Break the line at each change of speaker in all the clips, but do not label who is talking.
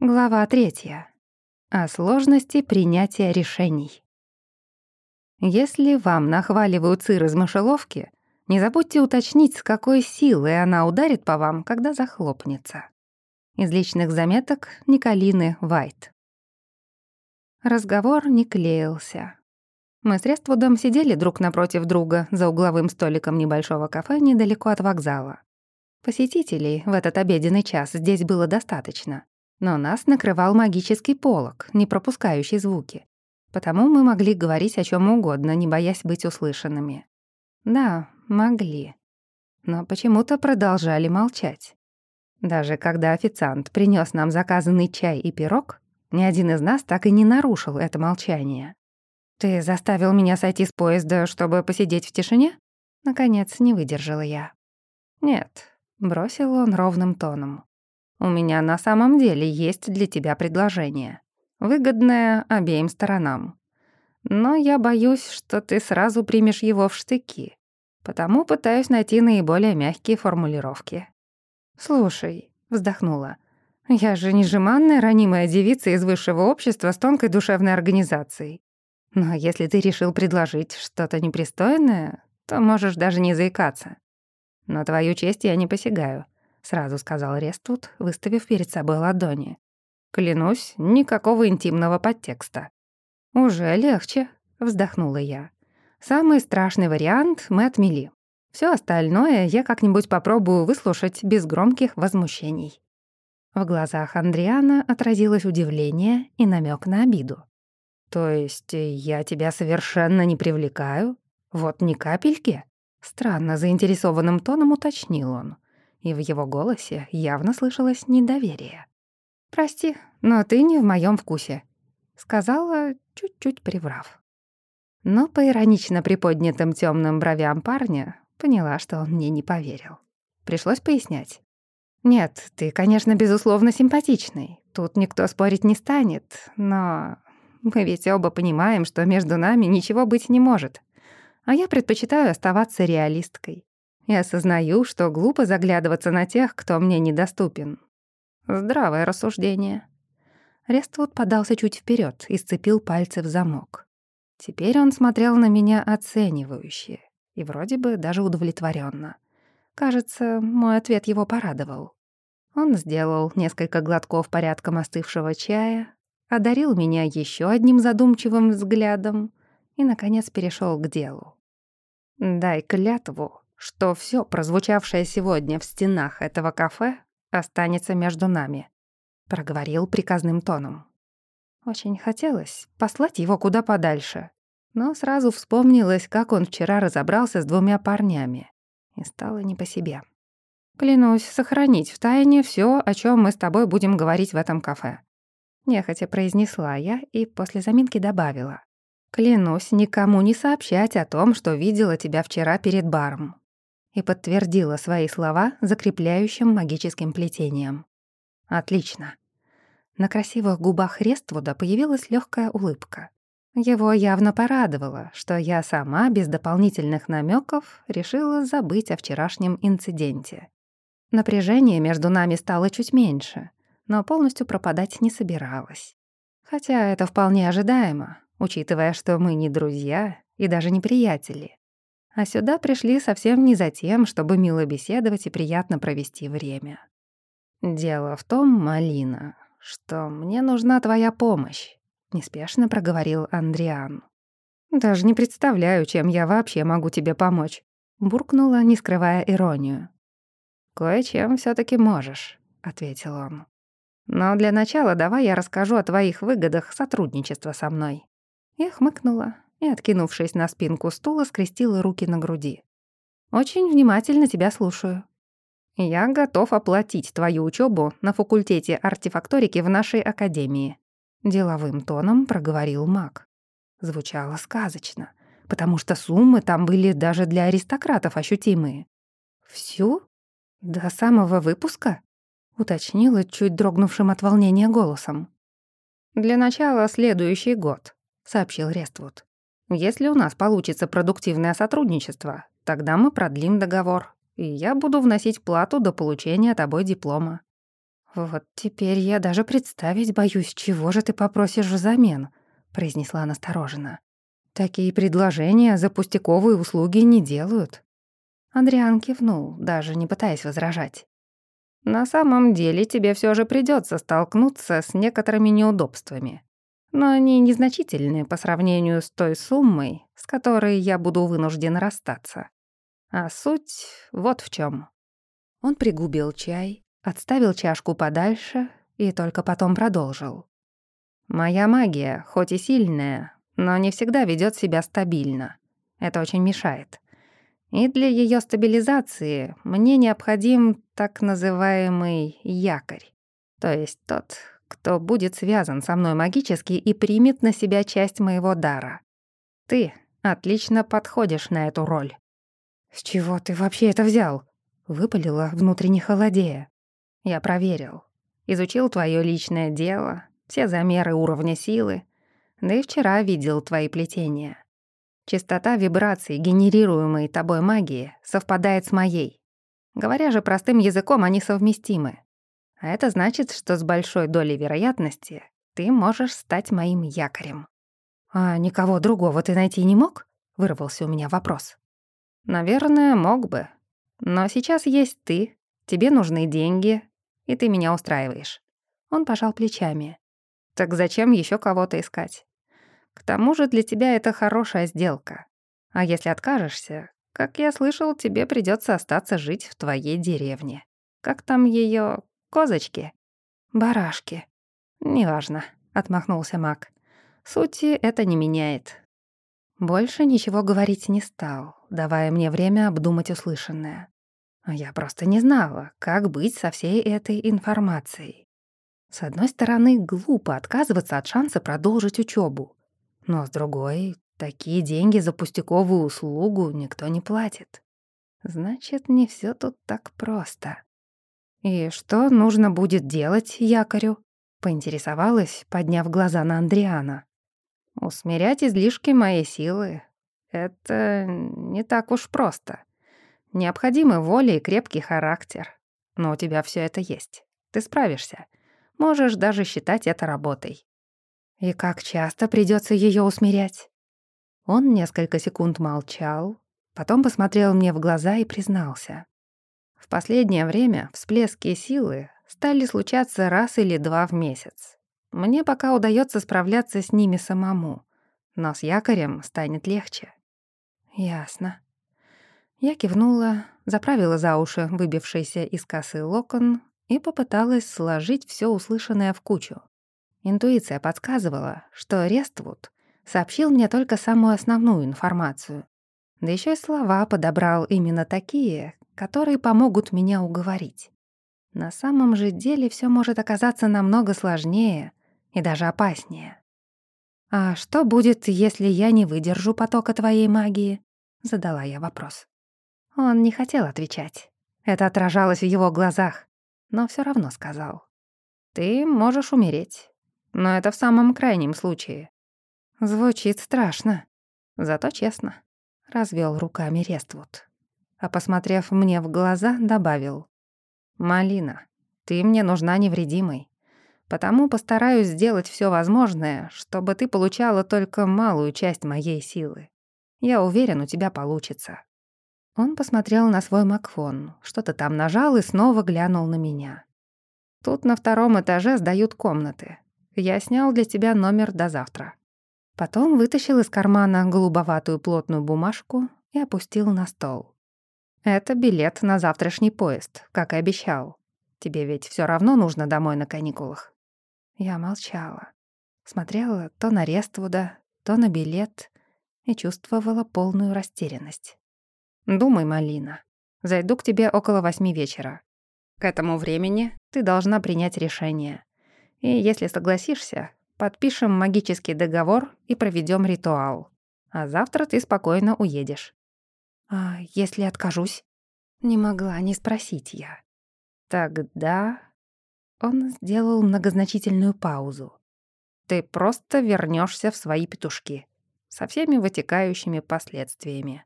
Глава третья. О сложности принятия решений. Если вам нахваливают сыр из мышеловки, не забудьте уточнить, с какой силой она ударит по вам, когда захлопнется. Из личных заметок Николины Вайт. Разговор не клеился. Мы с Рествудом сидели друг напротив друга за угловым столиком небольшого кафе недалеко от вокзала. Посетителей в этот обеденный час здесь было достаточно. Но нас накрывал магический полог, не пропускающий звуки. Потому мы могли говорить о чем угодно, не боясь быть услышанными. Да, могли. Но почему-то продолжали молчать. Даже когда официант принес нам заказанный чай и пирог, ни один из нас так и не нарушил это молчание. «Ты заставил меня сойти с поезда, чтобы посидеть в тишине?» Наконец, не выдержала я. «Нет», — бросил он ровным тоном. У меня на самом деле есть для тебя предложение. Выгодное обеим сторонам. Но я боюсь, что ты сразу примешь его в штыки. Потому пытаюсь найти наиболее мягкие формулировки. «Слушай», — вздохнула, — «я же не жеманная ранимая девица из высшего общества с тонкой душевной организацией. Но если ты решил предложить что-то непристойное, то можешь даже не заикаться. На твою честь я не посягаю сразу сказал Рествуд, выставив перед собой ладони. Клянусь, никакого интимного подтекста. Уже легче, вздохнула я. Самый страшный вариант мы отмели. Все остальное я как-нибудь попробую выслушать без громких возмущений. В глазах Андриана отразилось удивление и намек на обиду. «То есть я тебя совершенно не привлекаю? Вот ни капельки?» Странно заинтересованным тоном уточнил он и в его голосе явно слышалось недоверие. «Прости, но ты не в моем вкусе», — сказала, чуть-чуть приврав. Но по иронично приподнятым темным бровям парня поняла, что он мне не поверил. Пришлось пояснять. «Нет, ты, конечно, безусловно симпатичный. Тут никто спорить не станет, но мы ведь оба понимаем, что между нами ничего быть не может. А я предпочитаю оставаться реалисткой и осознаю, что глупо заглядываться на тех, кто мне недоступен. Здравое рассуждение. Рествуд подался чуть вперед и сцепил пальцы в замок. Теперь он смотрел на меня оценивающе и вроде бы даже удовлетворенно. Кажется, мой ответ его порадовал. Он сделал несколько глотков порядком остывшего чая, одарил меня еще одним задумчивым взглядом и, наконец, перешел к делу. «Дай клятву, что все прозвучавшее сегодня в стенах этого кафе останется между нами», — проговорил приказным тоном. Очень хотелось послать его куда подальше, но сразу вспомнилось, как он вчера разобрался с двумя парнями, и стало не по себе. «Клянусь сохранить в тайне все, о чем мы с тобой будем говорить в этом кафе», — нехотя произнесла я и после заминки добавила. «Клянусь никому не сообщать о том, что видела тебя вчера перед баром и подтвердила свои слова закрепляющим магическим плетением. «Отлично». На красивых губах Рествуда появилась легкая улыбка. Его явно порадовало, что я сама, без дополнительных намеков, решила забыть о вчерашнем инциденте. Напряжение между нами стало чуть меньше, но полностью пропадать не собиралась. Хотя это вполне ожидаемо, учитывая, что мы не друзья и даже не приятели а сюда пришли совсем не за тем, чтобы мило беседовать и приятно провести время. «Дело в том, Малина, что мне нужна твоя помощь», — неспешно проговорил Андриан. «Даже не представляю, чем я вообще могу тебе помочь», — буркнула, не скрывая иронию. «Кое-чем все таки можешь», — ответил он. «Но для начала давай я расскажу о твоих выгодах сотрудничества со мной». Я хмыкнула, и, откинувшись на спинку стула, скрестила руки на груди. «Очень внимательно тебя слушаю». «Я готов оплатить твою учебу на факультете артефакторики в нашей академии», — деловым тоном проговорил маг. Звучало сказочно, потому что суммы там были даже для аристократов ощутимые. «Всю? До самого выпуска?» — уточнила чуть дрогнувшим от волнения голосом. «Для начала следующий год», — сообщил Рествуд. Если у нас получится продуктивное сотрудничество, тогда мы продлим договор, и я буду вносить плату до получения тобой диплома». «Вот теперь я даже представить боюсь, чего же ты попросишь взамен», — произнесла настороженно. «Такие предложения за пустяковые услуги не делают». Андриан кивнул, даже не пытаясь возражать. «На самом деле тебе все же придется столкнуться с некоторыми неудобствами. Но они незначительные по сравнению с той суммой, с которой я буду вынужден расстаться. А суть вот в чем. Он пригубил чай, отставил чашку подальше и только потом продолжил. «Моя магия, хоть и сильная, но не всегда ведет себя стабильно. Это очень мешает. И для ее стабилизации мне необходим так называемый якорь, то есть тот, кто будет связан со мной магически и примет на себя часть моего дара. Ты отлично подходишь на эту роль». «С чего ты вообще это взял?» — выпалила, внутренне холодея. «Я проверил. Изучил твое личное дело, все замеры уровня силы, да и вчера видел твои плетения. Частота вибраций, генерируемой тобой магии, совпадает с моей. Говоря же простым языком, они совместимы. А это значит, что с большой долей вероятности ты можешь стать моим якорем. «А никого другого ты найти не мог?» — вырвался у меня вопрос. «Наверное, мог бы. Но сейчас есть ты, тебе нужны деньги, и ты меня устраиваешь». Он пожал плечами. «Так зачем еще кого-то искать? К тому же для тебя это хорошая сделка. А если откажешься, как я слышал, тебе придется остаться жить в твоей деревне. Как там ее козочки? Барашки. Неважно, отмахнулся Мак. Сути это не меняет. Больше ничего говорить не стал, давая мне время обдумать услышанное. Я просто не знала, как быть со всей этой информацией. С одной стороны, глупо отказываться от шанса продолжить учебу. Но с другой, такие деньги за пустяковую услугу никто не платит. Значит, не все тут так просто. «И что нужно будет делать якорю?» — поинтересовалась, подняв глаза на Андриана. «Усмирять излишки моей силы — это не так уж просто. Необходимы воля и крепкий характер. Но у тебя все это есть. Ты справишься. Можешь даже считать это работой. И как часто придется ее усмирять? Он несколько секунд молчал, потом посмотрел мне в глаза и признался. Последнее время всплески силы стали случаться раз или два в месяц. Мне пока удается справляться с ними самому, но с якорем станет легче. Ясно. Я кивнула, заправила за уши выбившийся из косы локон и попыталась сложить все услышанное в кучу. Интуиция подсказывала, что Рествуд сообщил мне только самую основную информацию. Да еще и слова подобрал именно такие, которые помогут меня уговорить. На самом же деле все может оказаться намного сложнее и даже опаснее. «А что будет, если я не выдержу потока твоей магии?» — задала я вопрос. Он не хотел отвечать. Это отражалось в его глазах, но все равно сказал. «Ты можешь умереть, но это в самом крайнем случае. Звучит страшно, зато честно. Развел руками Рествуд. А посмотрев мне в глаза, добавил. «Малина, ты мне нужна невредимой. Потому постараюсь сделать все возможное, чтобы ты получала только малую часть моей силы. Я уверен, у тебя получится». Он посмотрел на свой Макфон, что-то там нажал и снова глянул на меня. «Тут на втором этаже сдают комнаты. Я снял для тебя номер до завтра». Потом вытащил из кармана голубоватую плотную бумажку и опустил на стол. «Это билет на завтрашний поезд, как и обещал. Тебе ведь все равно нужно домой на каникулах». Я молчала. Смотрела то на Рествуда, то на билет и чувствовала полную растерянность. «Думай, Малина. Зайду к тебе около восьми вечера. К этому времени ты должна принять решение. И если согласишься, подпишем магический договор и проведем ритуал. А завтра ты спокойно уедешь». «А если откажусь?» Не могла не спросить я. «Тогда...» Он сделал многозначительную паузу. «Ты просто вернешься в свои петушки со всеми вытекающими последствиями».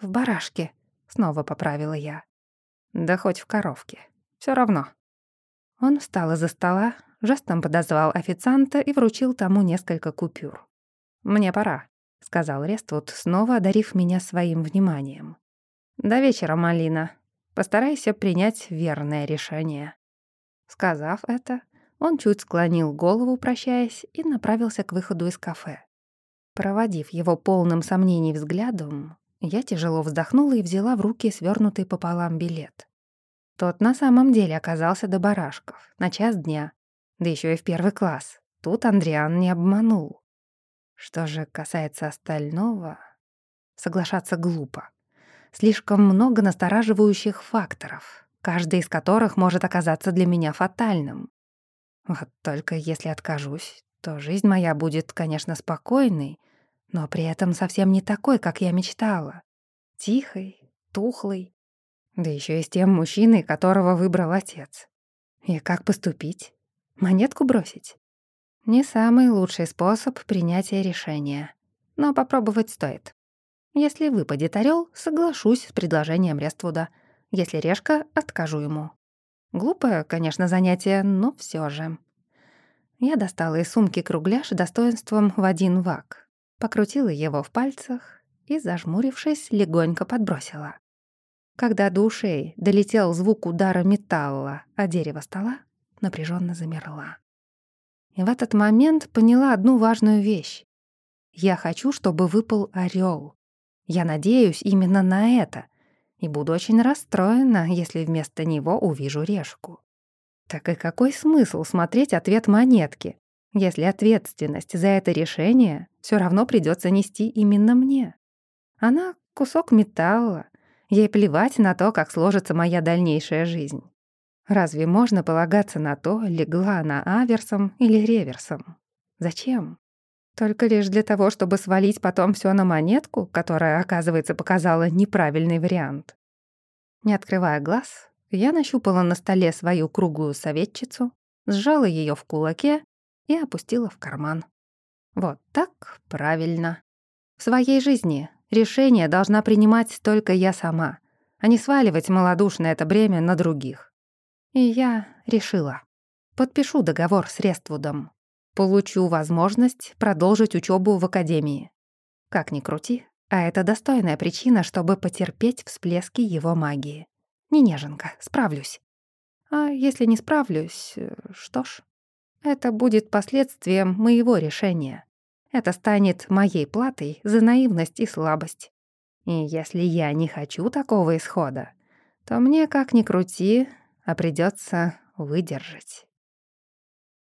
«В барашке», — снова поправила я. «Да хоть в коровке. Все равно». Он встал из-за стола, жестом подозвал официанта и вручил тому несколько купюр. «Мне пора», — сказал Рествуд, снова одарив меня своим вниманием. «До вечера, Малина. Постарайся принять верное решение». Сказав это, он чуть склонил голову, прощаясь, и направился к выходу из кафе. Проводив его полным сомнений взглядом, я тяжело вздохнула и взяла в руки свернутый пополам билет. Тот на самом деле оказался до барашков, на час дня, да еще и в первый класс. Тут Андриан не обманул. Что же касается остального, соглашаться глупо. Слишком много настораживающих факторов, каждый из которых может оказаться для меня фатальным. Вот только если откажусь, то жизнь моя будет, конечно, спокойной, но при этом совсем не такой, как я мечтала. Тихой, тухлой, да еще и с тем мужчиной, которого выбрал отец. И как поступить? Монетку бросить? Не самый лучший способ принятия решения. Но попробовать стоит. Если выпадет орел, соглашусь с предложением Рествуда. Если решка, откажу ему. Глупое, конечно, занятие, но все же. Я достала из сумки кругляш достоинством в один вак, покрутила его в пальцах и, зажмурившись, легонько подбросила. Когда до ушей долетел звук удара металла о дерево стола, напряженно замерла. И в этот момент поняла одну важную вещь. Я хочу, чтобы выпал орел. Я надеюсь именно на это и буду очень расстроена, если вместо него увижу решку. Так и какой смысл смотреть ответ монетки, если ответственность за это решение все равно придется нести именно мне? Она — кусок металла, ей плевать на то, как сложится моя дальнейшая жизнь. Разве можно полагаться на то, легла она аверсом или реверсом? Зачем? Только лишь для того, чтобы свалить потом все на монетку, которая, оказывается, показала неправильный вариант. Не открывая глаз, я нащупала на столе свою круглую советчицу, сжала ее в кулаке и опустила в карман. Вот так правильно. В своей жизни решение должна принимать только я сама, а не сваливать малодушно это бремя на других. И я решила. Подпишу договор с Рествудом. Получу возможность продолжить учебу в академии. Как ни крути, а это достойная причина, чтобы потерпеть всплески его магии. Не неженка, справлюсь. А если не справлюсь, э, что ж, это будет последствием моего решения. Это станет моей платой за наивность и слабость. И если я не хочу такого исхода, то мне, как ни крути, а придется выдержать.